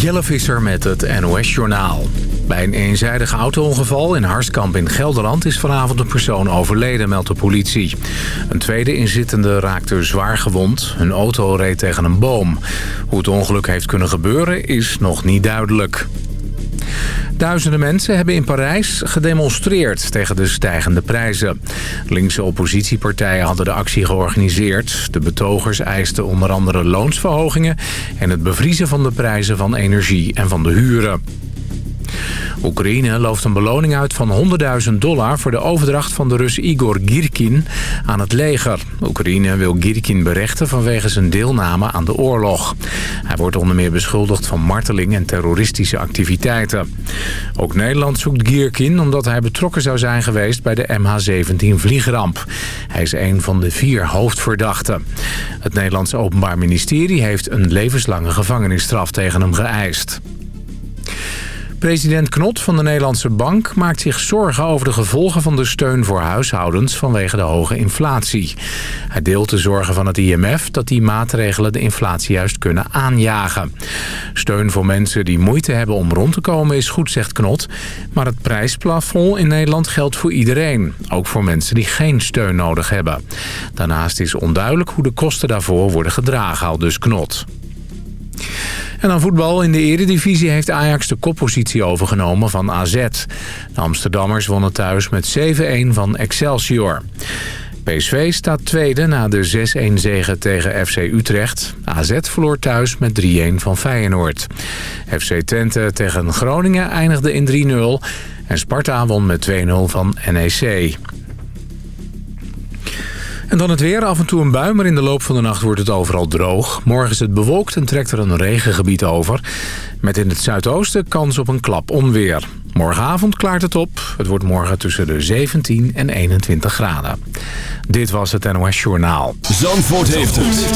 Jelle Visser met het NOS-journaal. Bij een eenzijdig auto-ongeval in Harskamp in Gelderland... is vanavond een persoon overleden, meldt de politie. Een tweede inzittende raakte zwaar gewond. Hun auto reed tegen een boom. Hoe het ongeluk heeft kunnen gebeuren is nog niet duidelijk. Duizenden mensen hebben in Parijs gedemonstreerd tegen de stijgende prijzen. Linkse oppositiepartijen hadden de actie georganiseerd. De betogers eisten onder andere loonsverhogingen... en het bevriezen van de prijzen van energie en van de huren. Oekraïne looft een beloning uit van 100.000 dollar... voor de overdracht van de Rus Igor Girkin aan het leger. Oekraïne wil Girkin berechten vanwege zijn deelname aan de oorlog. Hij wordt onder meer beschuldigd van marteling en terroristische activiteiten. Ook Nederland zoekt Girkin omdat hij betrokken zou zijn geweest... bij de MH17 vliegramp. Hij is een van de vier hoofdverdachten. Het Nederlandse Openbaar Ministerie heeft een levenslange gevangenisstraf tegen hem geëist. President Knot van de Nederlandse Bank maakt zich zorgen over de gevolgen van de steun voor huishoudens vanwege de hoge inflatie. Hij deelt de zorgen van het IMF dat die maatregelen de inflatie juist kunnen aanjagen. Steun voor mensen die moeite hebben om rond te komen is goed, zegt Knot. Maar het prijsplafond in Nederland geldt voor iedereen. Ook voor mensen die geen steun nodig hebben. Daarnaast is onduidelijk hoe de kosten daarvoor worden gedragen, al dus Knot. En dan voetbal. In de eredivisie heeft Ajax de koppositie overgenomen van AZ. De Amsterdammers wonnen thuis met 7-1 van Excelsior. PSV staat tweede na de 6-1 zege tegen FC Utrecht. AZ verloor thuis met 3-1 van Feyenoord. FC Twente tegen Groningen eindigde in 3-0. En Sparta won met 2-0 van NEC. En dan het weer. Af en toe een bui, maar in de loop van de nacht wordt het overal droog. Morgen is het bewolkt en trekt er een regengebied over. Met in het zuidoosten kans op een klap onweer. Morgenavond klaart het op. Het wordt morgen tussen de 17 en 21 graden. Dit was het NOS Journaal. Zandvoort heeft het.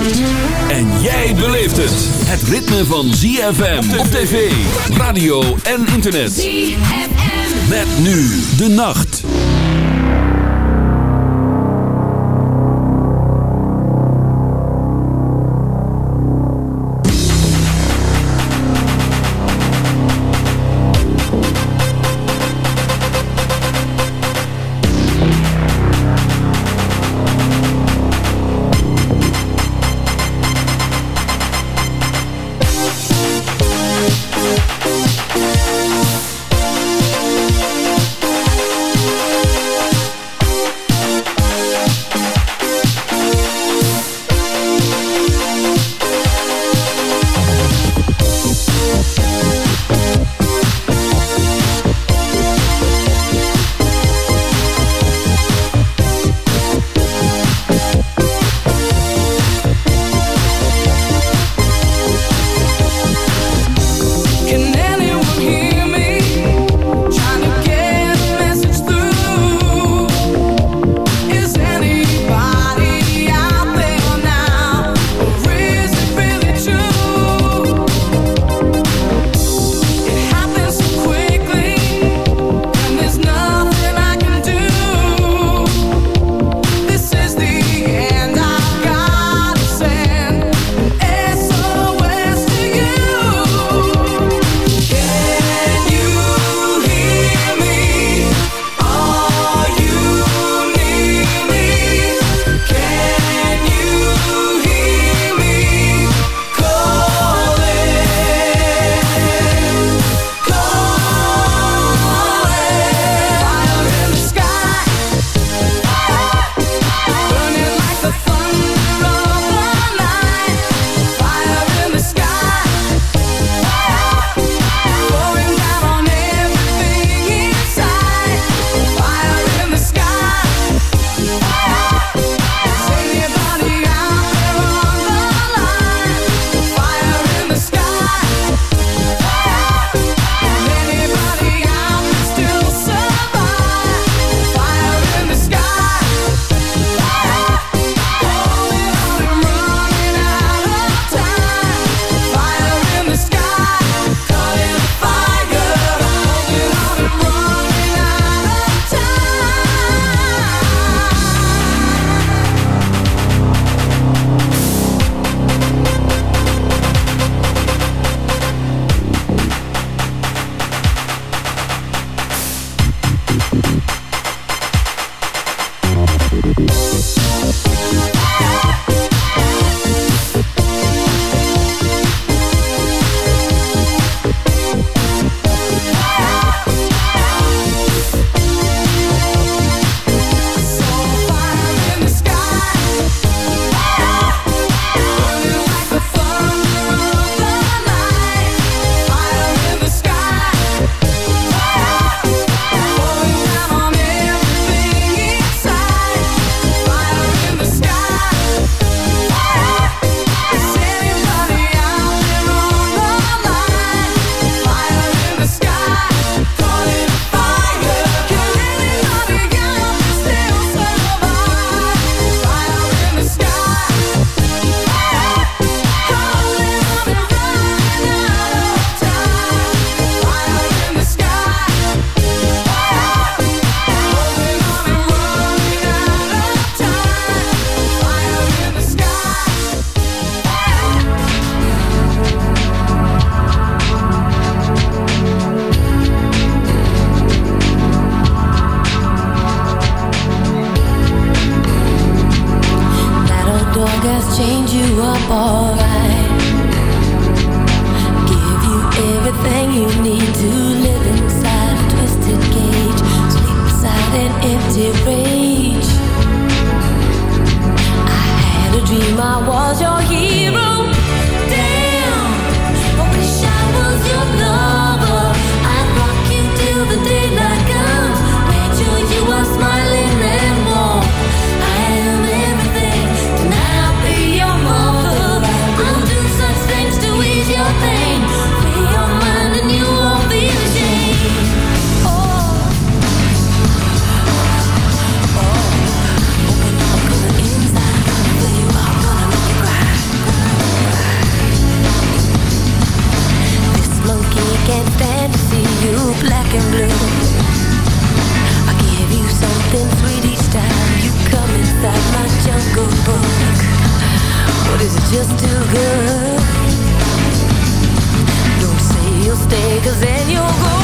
En jij beleeft het. Het ritme van ZFM op tv, radio en internet. ZFM. Met nu de nacht. cause then you'll go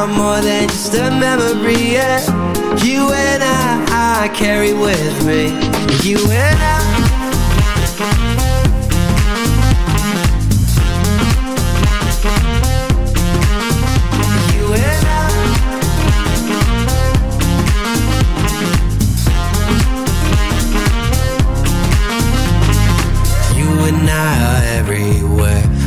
Are more than just a memory, yeah. You and I, I carry with me. You and I.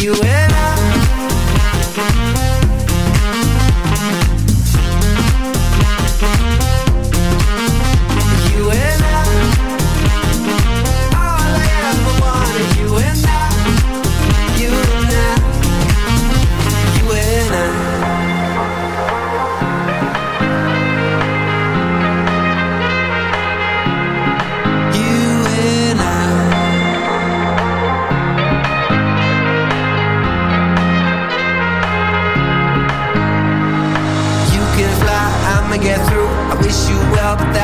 You and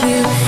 About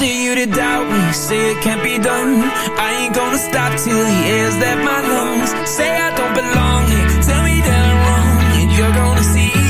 after you to doubt me. Say it can't be done. I ain't gonna stop till the air's left my lungs. Say I don't belong here. Tell me that I'm wrong. And you're gonna see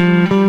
Mm-hmm.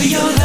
for your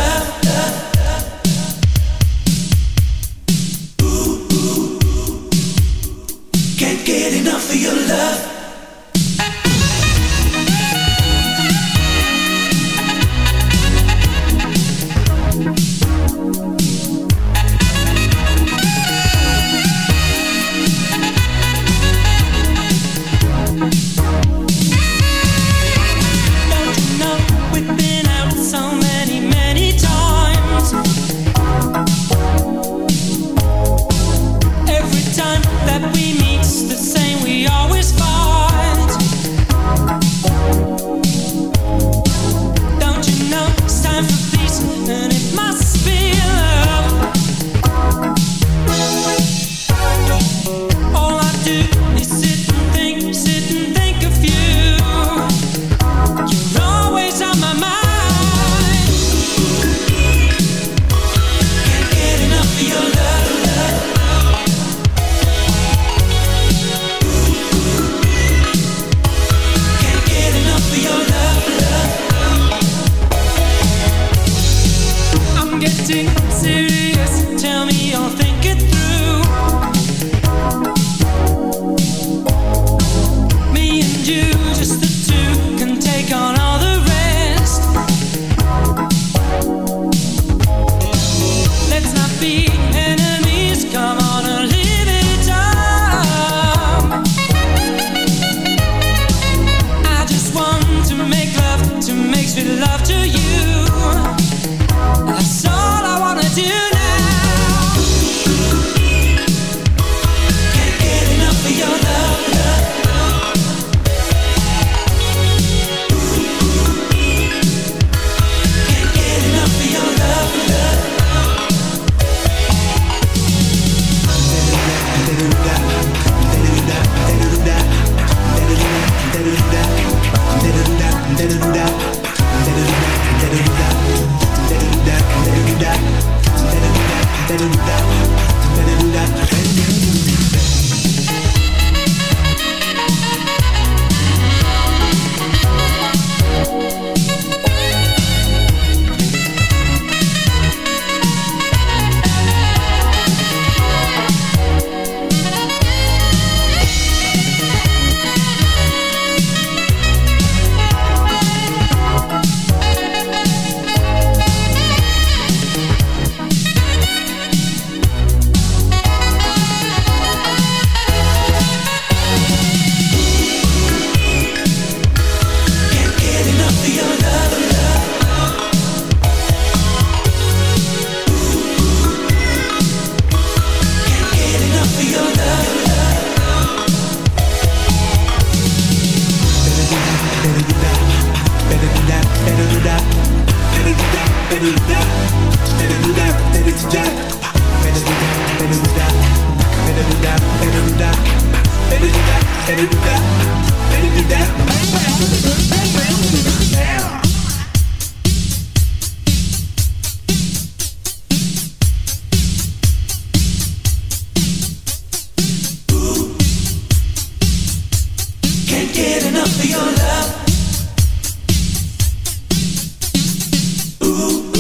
Can't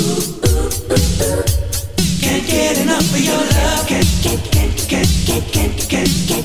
get enough of your love. Can't, can't, can't, can't, can't, can't, can't.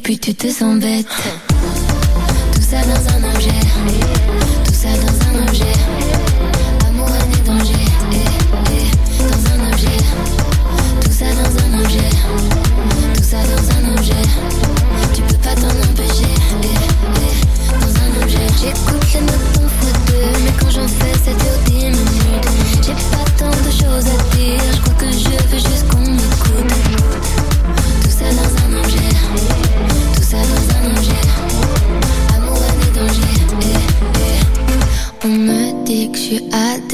puis tu te sens bête. Tout ça dans un objet,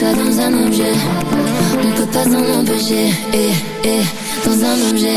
ça dans un objet. On peut pas s'en empêcher, eh, eh, dans un objet.